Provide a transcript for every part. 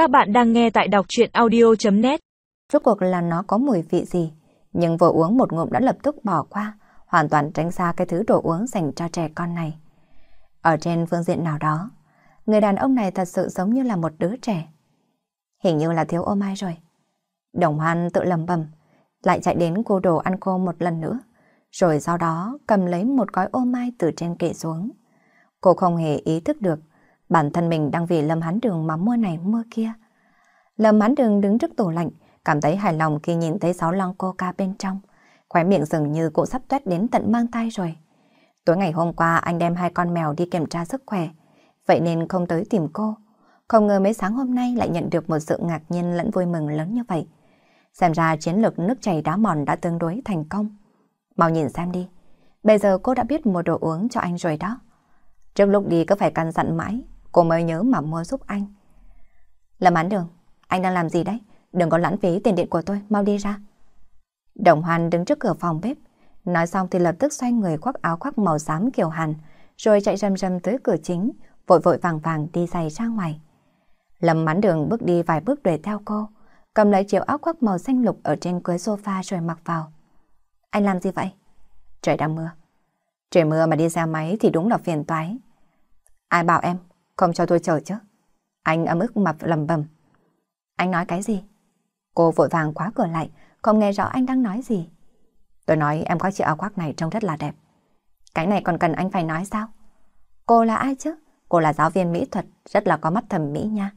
Các bạn đang nghe tại đọc chuyện audio.net Rốt cuộc là nó có mùi vị gì? Nhưng vừa uống một ngụm đã lập tức bỏ qua, hoàn toàn tránh xa cái thứ đồ uống dành cho trẻ con này. Ở trên phương diện nào đó, người đàn ông này thật sự giống như là một đứa trẻ. Hình như là thiếu ô mai rồi. Đồng hoan tự lầm bầm, lại chạy đến cô đồ ăn cô một lần nữa, rồi sau đó cầm lấy một gói ô mai từ trên kệ xuống. Cô không hề ý thức được bản thân mình đang vì Lâm Hán Đường mà mua này mua kia. Lâm Hán Đường đứng trước tủ lạnh, cảm thấy hài lòng khi nhìn thấy sáu lon coca bên trong. Khóe miệng dường như cũng sắp tuét đến tận mang tay rồi. Tối ngày hôm qua anh đem hai con mèo đi kiểm tra sức khỏe, vậy nên không tới tìm cô. Không ngờ mấy sáng hôm nay lại nhận được một sự ngạc nhiên lẫn vui mừng lớn như vậy. Xem ra chiến lược nước chảy đá mòn đã tương đối thành công. Mau nhìn xem đi. Bây giờ cô đã biết mua đồ uống cho anh rồi đó. Trước lúc đi cứ phải căn dặn mãi, cô mới nhớ mà mua giúp anh. Lâm án đường, anh đang làm gì đấy? Đừng có lãng phí tiền điện của tôi, mau đi ra. Đồng Hoan đứng trước cửa phòng bếp, nói xong thì lập tức xoay người khoác áo khoác màu xám kiểu hàn, rồi chạy rầm rầm tới cửa chính, vội vội vàng vàng đi giày ra ngoài. Lâm mắn đường bước đi vài bước đuổi theo cô, cầm lấy chiếc áo khoác màu xanh lục ở trên cuối sofa rồi mặc vào. Anh làm gì vậy? Trời đang mưa. Trời mưa mà đi xe máy thì đúng là phiền toái. Ai bảo em không cho tôi chờ chứ? Anh ấm ức mập lầm bầm. Anh nói cái gì? Cô vội vàng khóa cửa lại, không nghe rõ anh đang nói gì. Tôi nói em có chiếc áo khoác này trông rất là đẹp. Cái này còn cần anh phải nói sao? Cô là ai chứ? Cô là giáo viên mỹ thuật, rất là có mắt thẩm mỹ nha.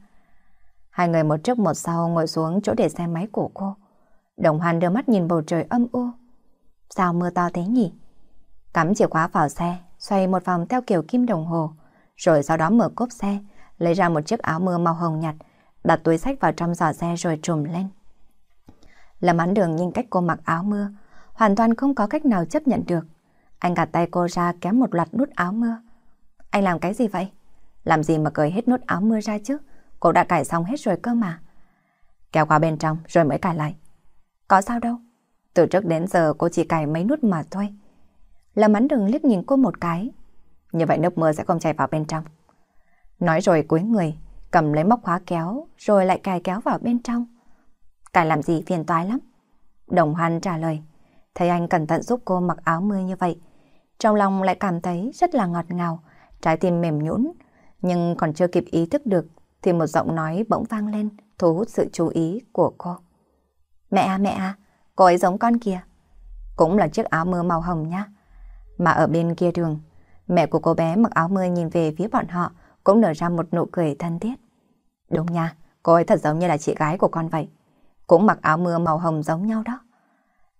Hai người một trước một sau ngồi xuống chỗ để xe máy của cô. Đồng Hoan đưa mắt nhìn bầu trời âm u. Sao mưa to thế nhỉ? Cắm chìa khóa vào xe, xoay một vòng theo kiểu kim đồng hồ, rồi sau đó mở cốp xe, lấy ra một chiếc áo mưa màu hồng nhạt, đặt túi sách vào trong giỏ xe rồi trùm lên. Lâm Án Đường nhìn cách cô mặc áo mưa, hoàn toàn không có cách nào chấp nhận được. Anh gạt tay cô ra kéo một loạt nút áo mưa. Anh làm cái gì vậy? Làm gì mà cởi hết nút áo mưa ra chứ? Cô đã cài xong hết rồi cơ mà. Kéo qua bên trong rồi mới cài lại. Có sao đâu. Từ trước đến giờ cô chỉ cài mấy nút mà thôi. Lâm Án Đường liếc nhìn cô một cái. Như vậy nước mưa sẽ không chảy vào bên trong. Nói rồi cúi người, cầm lấy móc khóa kéo, rồi lại cài kéo vào bên trong. Cài làm gì phiền toái lắm. Đồng Hoan trả lời. Thấy anh cẩn thận giúp cô mặc áo mưa như vậy. Trong lòng lại cảm thấy rất là ngọt ngào, trái tim mềm nhũn Nhưng còn chưa kịp ý thức được, thì một giọng nói bỗng vang lên, thu hút sự chú ý của cô. Mẹ à mẹ à, cô ấy giống con kìa. Cũng là chiếc áo mưa màu hồng nha. Mà ở bên kia đường, mẹ của cô bé mặc áo mưa nhìn về phía bọn họ, cũng nở ra một nụ cười thân thiết. Đúng nha, cô ấy thật giống như là chị gái của con vậy. Cũng mặc áo mưa màu hồng giống nhau đó.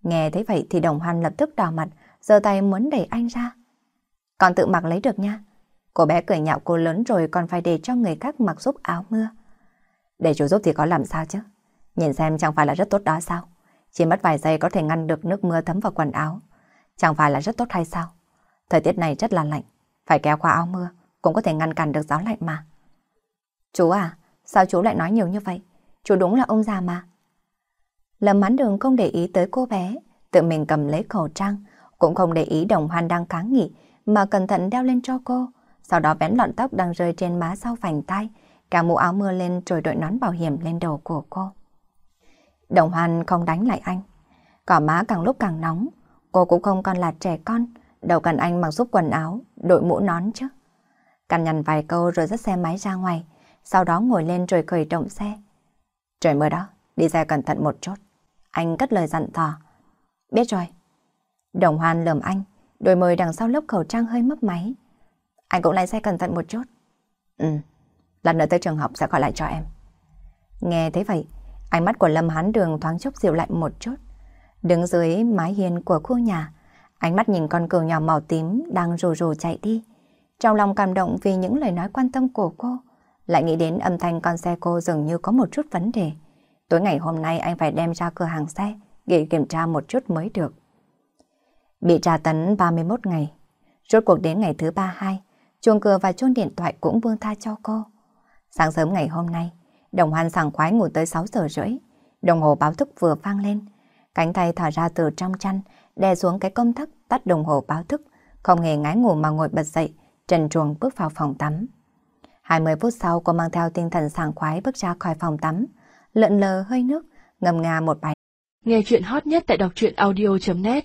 Nghe thấy vậy thì đồng hoan lập tức đỏ mặt, giơ tay muốn đẩy anh ra. Con tự mặc lấy được nha. Cô bé cười nhạo cô lớn rồi còn phải để cho người khác mặc giúp áo mưa. Để chú giúp thì có làm sao chứ? Nhìn xem chẳng phải là rất tốt đó sao? Chỉ mất vài giây có thể ngăn được nước mưa thấm vào quần áo. Chẳng phải là rất tốt hay sao? Thời tiết này rất là lạnh. Phải kéo qua áo mưa cũng có thể ngăn cản được gió lạnh mà. Chú à, sao chú lại nói nhiều như vậy? Chú đúng là ông già mà. Lâm Mãn đường không để ý tới cô bé, tự mình cầm lấy khẩu trang, cũng không để ý đồng hoan đang kháng nghị, mà cẩn thận đeo lên cho cô, sau đó vén lọn tóc đang rơi trên má sau vành tay, cả mũ áo mưa lên rồi đội nón bảo hiểm lên đầu của cô. Đồng hoan không đánh lại anh, cỏ má càng lúc càng nóng, cô cũng không còn là trẻ con, đâu cần anh mặc giúp quần áo, đội mũ nón chứ. Căn nhằn vài câu rồi dắt xe máy ra ngoài, sau đó ngồi lên rồi khởi động xe. Trời mưa đó, đi xe cẩn thận một chút. Anh cất lời dặn thò. Biết rồi. Đồng hoan lườm anh, đôi môi đằng sau lớp khẩu trang hơi mấp máy. Anh cũng lái xe cẩn thận một chút. Ừ, lần nữa tới trường học sẽ gọi lại cho em. Nghe thế vậy, ánh mắt của Lâm Hán Đường thoáng chốc dịu lại một chút. Đứng dưới mái hiên của khu nhà, ánh mắt nhìn con cừu nhỏ màu tím đang rù rù chạy đi. Trong lòng cảm động vì những lời nói quan tâm của cô, lại nghĩ đến âm thanh con xe cô dường như có một chút vấn đề. Tối ngày hôm nay anh phải đem ra cửa hàng xe để kiểm tra một chút mới được. Bị tra tấn 31 ngày, rốt cuộc đến ngày thứ 32, chuông cửa và chuông điện thoại cũng buông tha cho cô. Sáng sớm ngày hôm nay, đồng hoan sảng khoái ngủ tới 6 giờ rưỡi, đồng hồ báo thức vừa vang lên. Cánh tay thở ra từ trong chăn, đè xuống cái công tắc tắt đồng hồ báo thức, không hề ngái ngủ mà ngồi bật dậy, trần truồng bước vào phòng tắm. 20 phút sau cô mang theo tinh thần sảng khoái bước ra khỏi phòng tắm, lợn lờ hơi nước, ngầm nga một bài. Nghe chuyện hot nhất tại đọc truyện audio.net